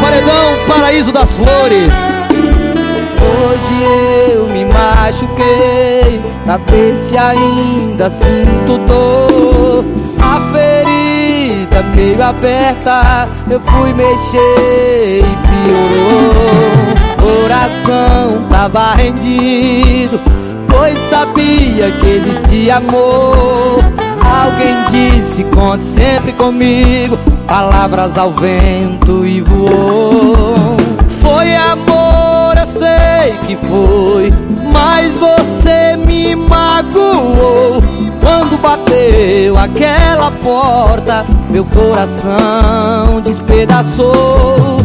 Paredão Paraíso das Flores. Hoje eu me machuquei Pra ver se ainda sinto dor. A ferida meio aberta Eu fui mexer e piorou. Coração tava rendido Pois sabia que existia amor Alguém disse conte sempre comigo. Palavras ao vento e voou. Foi amor, eu sei que foi Mas você me magoou. Quando bateu aquela porta Meu coração despedaçou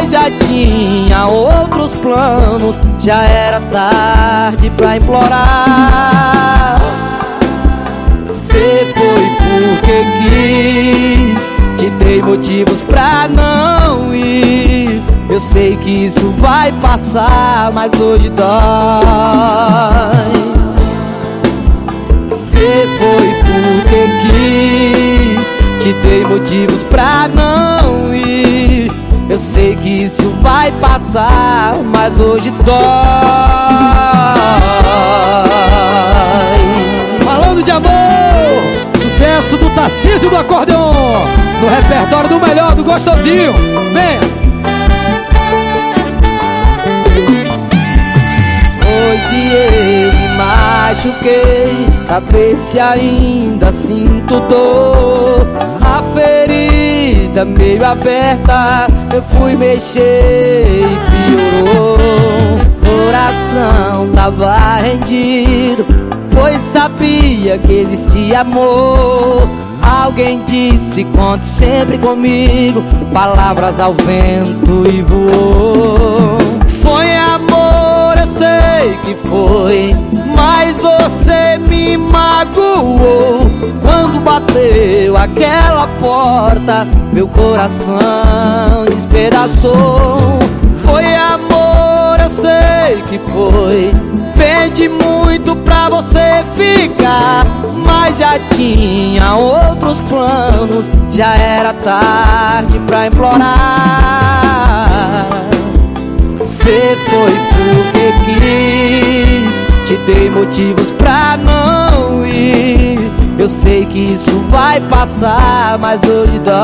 Mas já tinha outros planos. Já era tarde pra implorar. Cê foi porque quis Te dei motivos pra não ir. Eu sei que isso vai passar Mas hoje dói. Cê foi porque quis te dei motivos pra não ir Eu sei que isso vai passar Mas hoje dói. Falando de amor Sucesso do Tarcísio do Acordeon No repertório do melhor, do gostosinho. Venha! Hoje eu me machuquei Pra ver se ainda sinto dor. A ferida meio aberta Eu fui mexer e piorou. Coração tava rendido Pois sabia que existia amor. Alguém disse conte sempre comigo Palavras ao vento e voou. Foi amor, eu sei que foi Mas você me magoou. Quando bateu aquela porta Meu coração despedaçou. Foi amor, eu sei que foi Pedi muito pra você ficar Mas já tinha outros planos Já era tarde pra implorar. Cê foi porque quis Te dei motivos pra não ir Eu sei que isso vai passar Mas hoje dói.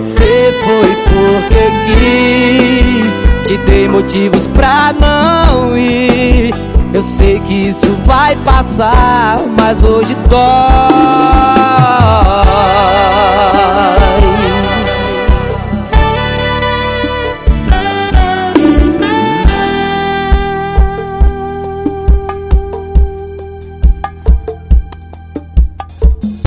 Cê foi porque quis Te dei motivos pra não ir. Eu sei que isso vai passar Mas hoje dói